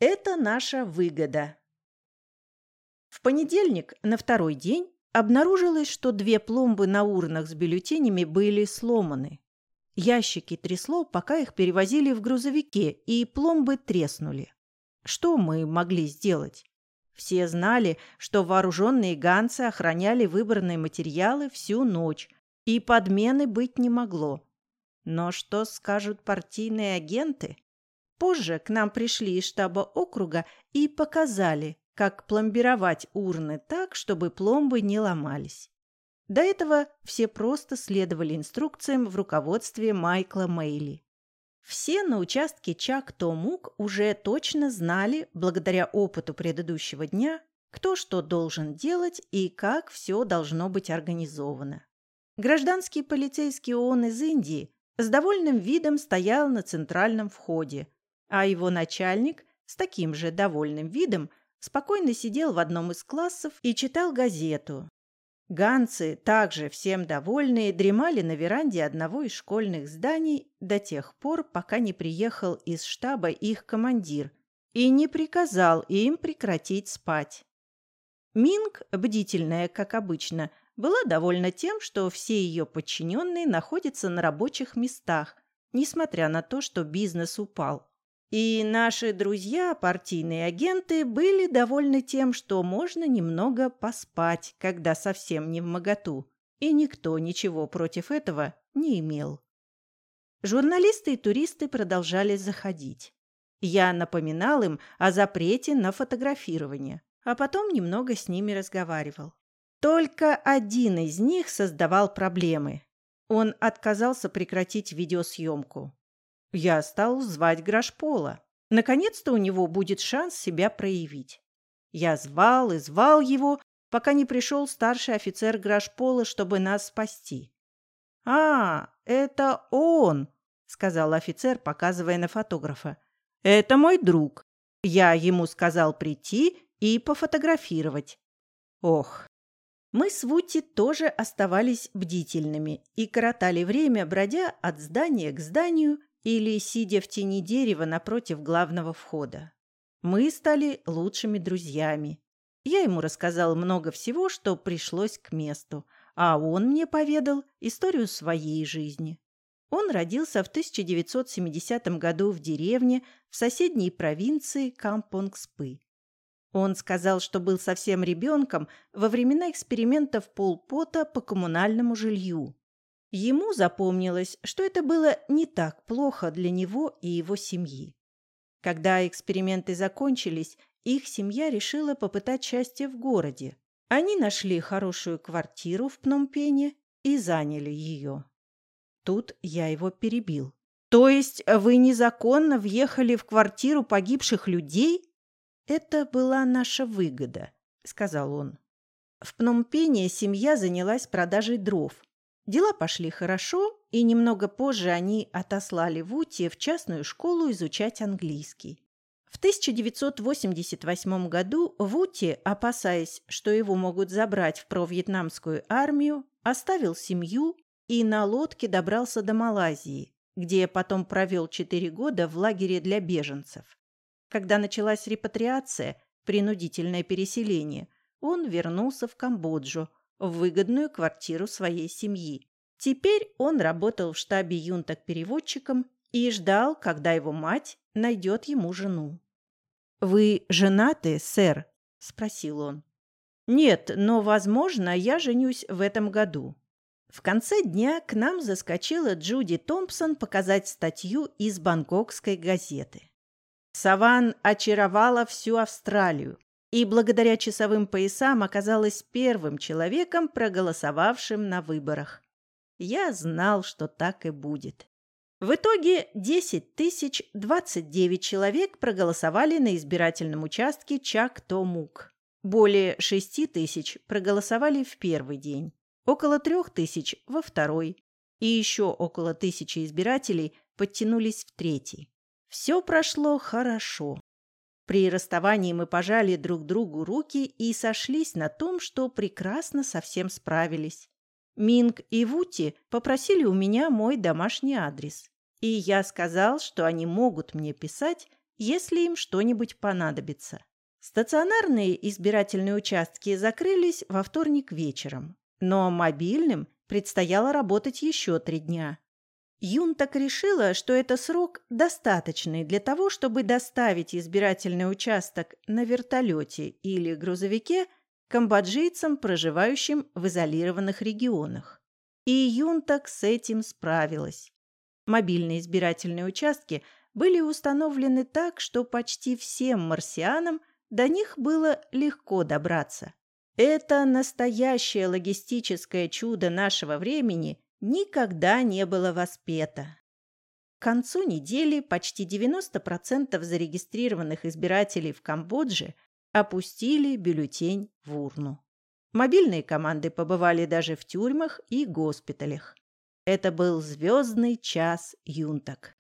Это наша выгода. В понедельник, на второй день, обнаружилось, что две пломбы на урнах с бюллетенями были сломаны. Ящики трясло, пока их перевозили в грузовике, и пломбы треснули. Что мы могли сделать? Все знали, что вооруженные ганцы охраняли выбранные материалы всю ночь, и подмены быть не могло. Но что скажут партийные агенты? Позже к нам пришли из штаба округа и показали, как пломбировать урны так, чтобы пломбы не ломались. До этого все просто следовали инструкциям в руководстве Майкла Мейли. Все на участке Чак-Томук уже точно знали, благодаря опыту предыдущего дня, кто что должен делать и как все должно быть организовано. Гражданский полицейский ООН из Индии с довольным видом стоял на центральном входе, а его начальник с таким же довольным видом спокойно сидел в одном из классов и читал газету, Ганцы, также всем довольные, дремали на веранде одного из школьных зданий до тех пор, пока не приехал из штаба их командир и не приказал им прекратить спать. Минг, бдительная, как обычно, была довольна тем, что все ее подчиненные находятся на рабочих местах, несмотря на то, что бизнес упал. И наши друзья, партийные агенты, были довольны тем, что можно немного поспать, когда совсем не в моготу, и никто ничего против этого не имел. Журналисты и туристы продолжали заходить. Я напоминал им о запрете на фотографирование, а потом немного с ними разговаривал. Только один из них создавал проблемы. Он отказался прекратить видеосъемку. Я стал звать Грашпола. Наконец-то у него будет шанс себя проявить. Я звал и звал его, пока не пришел старший офицер Грашпола, чтобы нас спасти. «А, это он!» — сказал офицер, показывая на фотографа. «Это мой друг. Я ему сказал прийти и пофотографировать». Ох, мы с Вути тоже оставались бдительными и коротали время, бродя от здания к зданию или сидя в тени дерева напротив главного входа. Мы стали лучшими друзьями. Я ему рассказал много всего, что пришлось к месту, а он мне поведал историю своей жизни. Он родился в 1970 году в деревне в соседней провинции Кампонгспы. Он сказал, что был совсем ребенком во времена экспериментов Полпота по коммунальному жилью. Ему запомнилось, что это было не так плохо для него и его семьи. Когда эксперименты закончились, их семья решила попытать счастье в городе. Они нашли хорошую квартиру в Пномпене и заняли ее. Тут я его перебил. «То есть вы незаконно въехали в квартиру погибших людей?» «Это была наша выгода», — сказал он. В Пномпене семья занялась продажей дров, Дела пошли хорошо, и немного позже они отослали Вути в частную школу изучать английский. В 1988 году Вути, опасаясь, что его могут забрать в провьетнамскую армию, оставил семью и на лодке добрался до Малайзии, где потом провел четыре года в лагере для беженцев. Когда началась репатриация, принудительное переселение, он вернулся в Камбоджу – в выгодную квартиру своей семьи. Теперь он работал в штабе юнток-переводчиком и ждал, когда его мать найдет ему жену. «Вы женаты, сэр?» – спросил он. «Нет, но, возможно, я женюсь в этом году». В конце дня к нам заскочила Джуди Томпсон показать статью из бангкокской газеты. Саван очаровала всю Австралию, и благодаря часовым поясам оказалась первым человеком, проголосовавшим на выборах. Я знал, что так и будет. В итоге 10 тысяч 29 человек проголосовали на избирательном участке Чак-Томук. Более 6 тысяч проголосовали в первый день, около 3 тысяч – во второй, и еще около тысячи избирателей подтянулись в третий. Все прошло хорошо. При расставании мы пожали друг другу руки и сошлись на том, что прекрасно со всем справились. Минг и Вути попросили у меня мой домашний адрес. И я сказал, что они могут мне писать, если им что-нибудь понадобится. Стационарные избирательные участки закрылись во вторник вечером, но мобильным предстояло работать еще три дня. Юн так решила, что это срок достаточный для того, чтобы доставить избирательный участок на вертолете или грузовике камбоджийцам, проживающим в изолированных регионах. И Юн так с этим справилась. Мобильные избирательные участки были установлены так, что почти всем марсианам до них было легко добраться. Это настоящее логистическое чудо нашего времени никогда не было воспето. К концу недели почти 90% зарегистрированных избирателей в Камбодже опустили бюллетень в урну. Мобильные команды побывали даже в тюрьмах и госпиталях. Это был звездный час юнток.